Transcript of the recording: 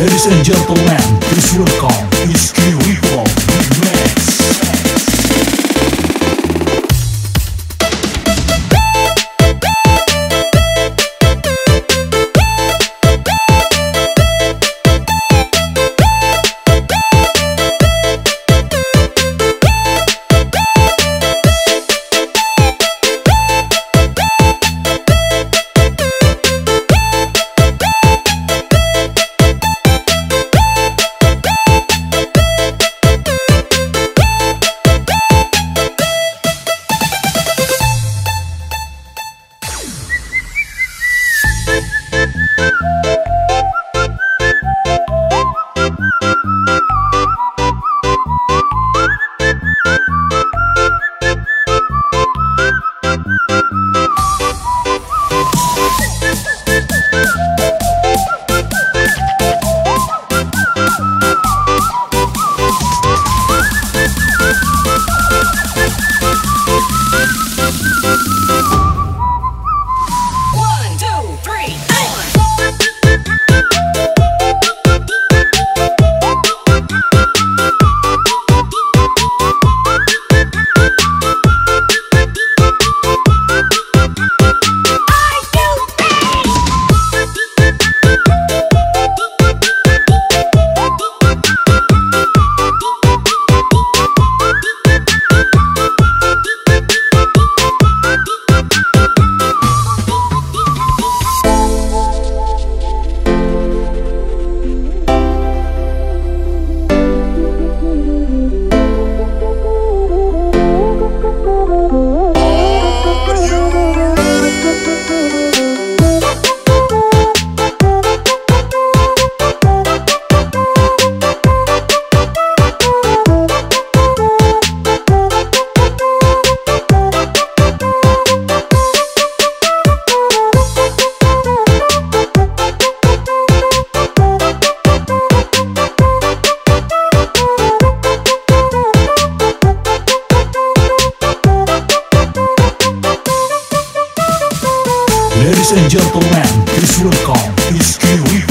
Ladies and gentlemen, please welcome Iski Rico and gentlemen, please welcome Iski Rico